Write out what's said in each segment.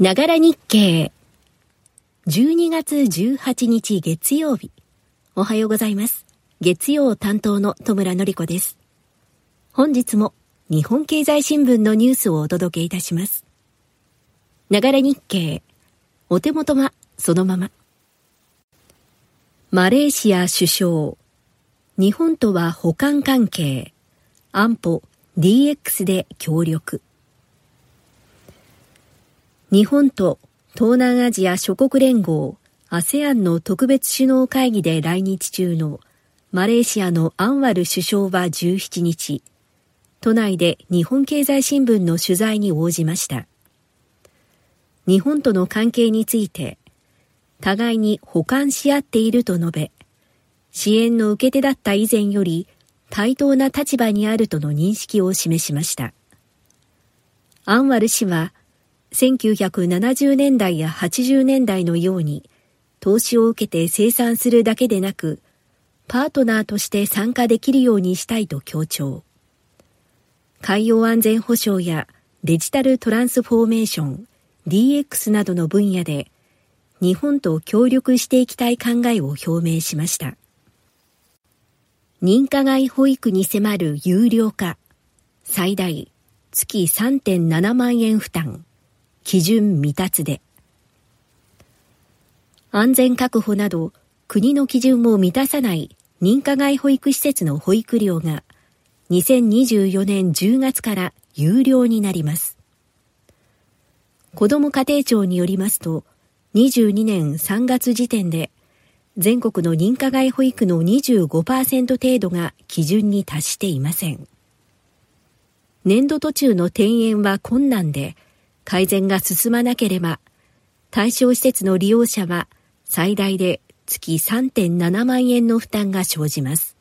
ながら日経。12月18日月曜日。おはようございます。月曜担当の戸村のり子です。本日も日本経済新聞のニュースをお届けいたします。ながら日経。お手元はそのまま。マレーシア首相。日本とは補完関係。安保 DX で協力。日本と東南アジア諸国連合 ASEAN の特別首脳会議で来日中のマレーシアのアンワル首相は17日、都内で日本経済新聞の取材に応じました。日本との関係について、互いに補完し合っていると述べ、支援の受け手だった以前より対等な立場にあるとの認識を示しました。アンワル氏は、1970年代や80年代のように投資を受けて生産するだけでなくパートナーとして参加できるようにしたいと強調。海洋安全保障やデジタルトランスフォーメーション DX などの分野で日本と協力していきたい考えを表明しました。認可外保育に迫る有料化最大月3.7万円負担。基準未達で安全確保など国の基準を満たさない認可外保育施設の保育料が2024年10月から有料になります。子ども家庭庁によりますと、22年3月時点で全国の認可外保育の25%程度が基準に達していません。年度途中の転園は困難で、改善が進まなければ、対象施設の利用者は最大で月3.7万円の負担が生じます。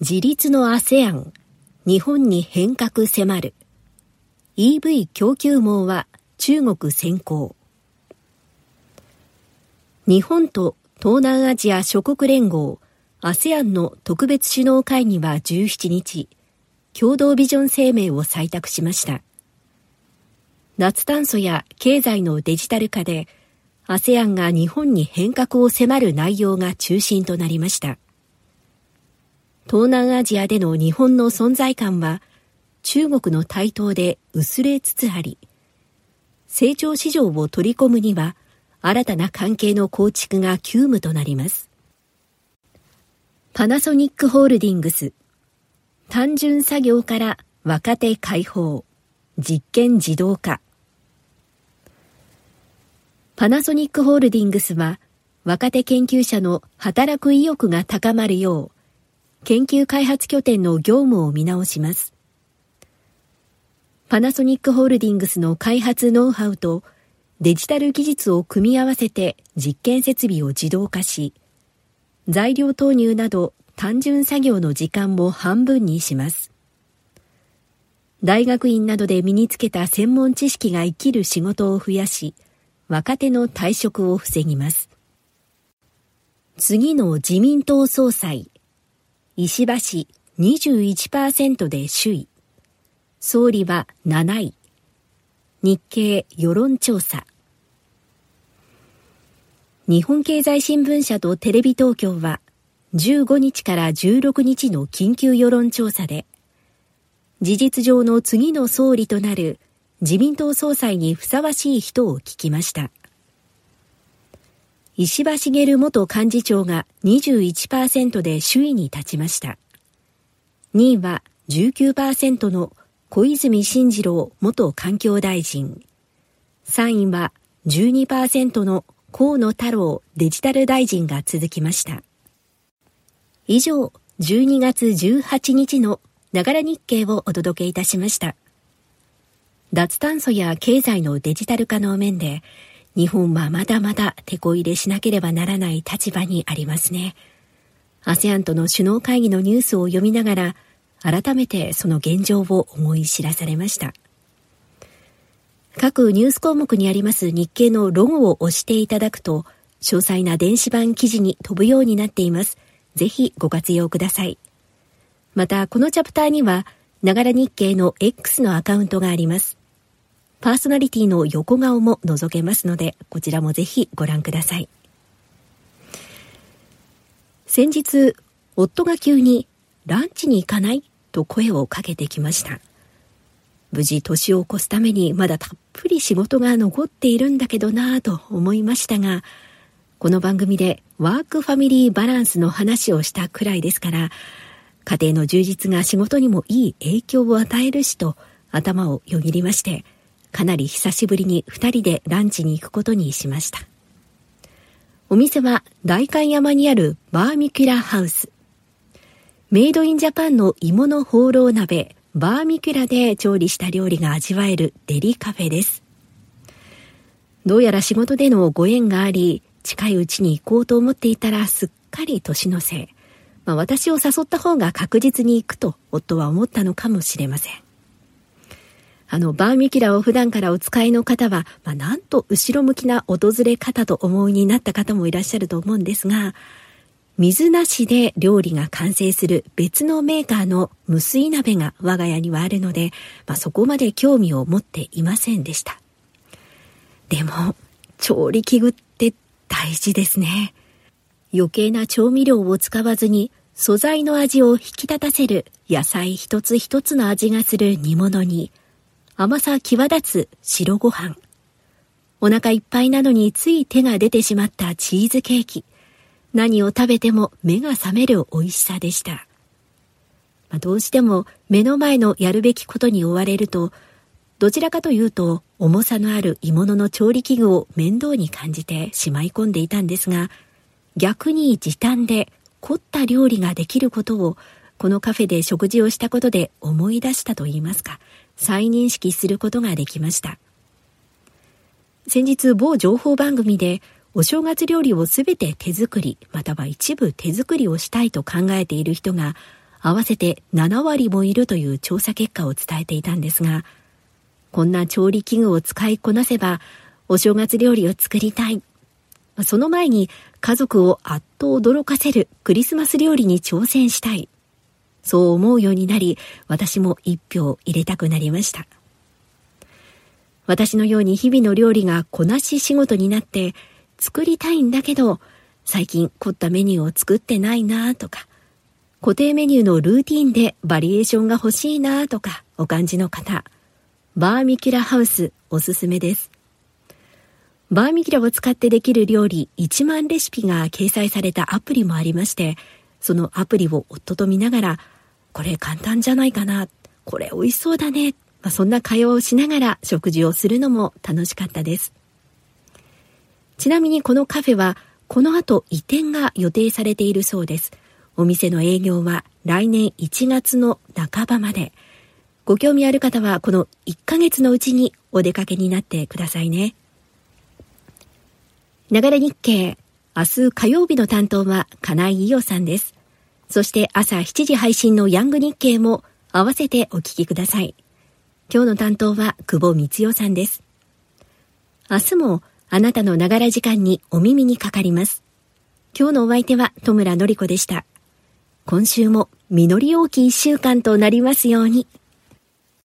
自立の ASEAN、日本に変革迫る。EV 供給網は中国先行。日本と東南アジア諸国連合 ASEAN の特別首脳会議は17日、共同ビジョン声明を採択しました。脱炭素や経済のデジタル化で ASEAN が日本に変革を迫る内容が中心となりました。東南アジアでの日本の存在感は中国の台頭で薄れつつあり、成長市場を取り込むには新たな関係の構築が急務となります。パナソニックホールディングス単純作業から若手解放実験自動化パナソニックホールディングスは若手研究者の働く意欲が高まるよう研究開発拠点の業務を見直します。パナソニックホールディングスの開発ノウハウとデジタル技術を組み合わせて実験設備を自動化し、材料投入など単純作業の時間も半分にします。大学院などで身につけた専門知識が生きる仕事を増やし、若手の退職を防ぎます。次の自民党総裁、石破氏21%で首位、総理は7位、日経世論調査。日本経済新聞社とテレビ東京は15日から16日の緊急世論調査で、事実上の次の総理となる自民党総裁にふさわしい人を聞きました。石破茂元幹事長が21%で首位に立ちました。2位は19%の小泉進次郎元環境大臣。3位は12%の河野太郎デジタル大臣が続きました。以上、12月18日のながら日経をお届けいたしました。脱炭素や経済のデジタル化の面で、日本はまだまだ手こ入れしなければならない立場にありますね。ASEAN との首脳会議のニュースを読みながら、改めてその現状を思い知らされました。各ニュース項目にあります日経のロゴを押していただくと、詳細な電子版記事に飛ぶようになっています。ぜひご活用ください。また、このチャプターには、ながら日経の X のアカウントがあります。パーソナリティの横顔も覗けますので、こちらもぜひご覧ください。先日、夫が急にランチに行かないと声をかけてきました。無事年を越すためにまだたっぷり仕事が残っているんだけどなぁと思いましたが、この番組でワークファミリーバランスの話をしたくらいですから、家庭の充実が仕事にもいい影響を与えるしと頭をよぎりまして、かなり久しぶりに二人でランチに行くことにしました。お店は代官山にあるバーミキュラハウス。メイドインジャパンの芋の放浪鍋、バーミキュラで調理した料理が味わえるデリカフェです。どうやら仕事でのご縁があり、近いうちに行こうと思っていたらすっかり年のせい。まあ、私を誘った方が確実に行くと夫は思ったのかもしれません。あの、バーミキュラを普段からお使いの方は、まあ、なんと後ろ向きな訪れ方と思いになった方もいらっしゃると思うんですが、水なしで料理が完成する別のメーカーの無水鍋が我が家にはあるので、まあ、そこまで興味を持っていませんでした。でも、調理器具って大事ですね。余計な調味料を使わずに素材の味を引き立たせる野菜一つ一つの味がする煮物に甘さ際立つ白ご飯。お腹いっぱいなのについ手が出てしまったチーズケーキ。何を食べても目が覚める美味しさでした。まあ、どうしても目の前のやるべきことに追われると、どちらかというと重さのある鋳物の調理器具を面倒に感じてしまい込んでいたんですが、逆に時短で凝った料理ができることをこのカフェで食事をしたことで思い出したと言いますか、再認識することができました。先日某情報番組でお正月料理をすべて手作り、または一部手作りをしたいと考えている人が合わせて7割もいるという調査結果を伝えていたんですが、こんな調理器具を使いこなせばお正月料理を作りたい。その前に家族をあっと驚かせるクリスマス料理に挑戦したい。そう思うようになり、私も一票入れたくなりました。私のように日々の料理がこなし仕事になって作りたいんだけど、最近凝ったメニューを作ってないなとか、固定メニューのルーティンでバリエーションが欲しいなとかお感じの方、バーミキュラハウスおすすめです。バーミキュラを使ってできる料理1万レシピが掲載されたアプリもありまして、そのアプリを夫と見ながら、これ簡単じゃないかな、これ美味しそうだね、まあ、そんな会話をしながら食事をするのも楽しかったです。ちなみにこのカフェは、この後移転が予定されているそうです。お店の営業は来年1月の半ばまで。ご興味ある方はこの1ヶ月のうちにお出かけになってくださいね。流れ日経明日火曜日の担当は金井伊代さんです。そして朝7時配信のヤング日経も合わせてお聞きください。今日の担当は久保光代さんです。明日もあなたのながら時間にお耳にかかります。今日のお相手は戸村のり子でした。今週も実り大き一週間となりますように。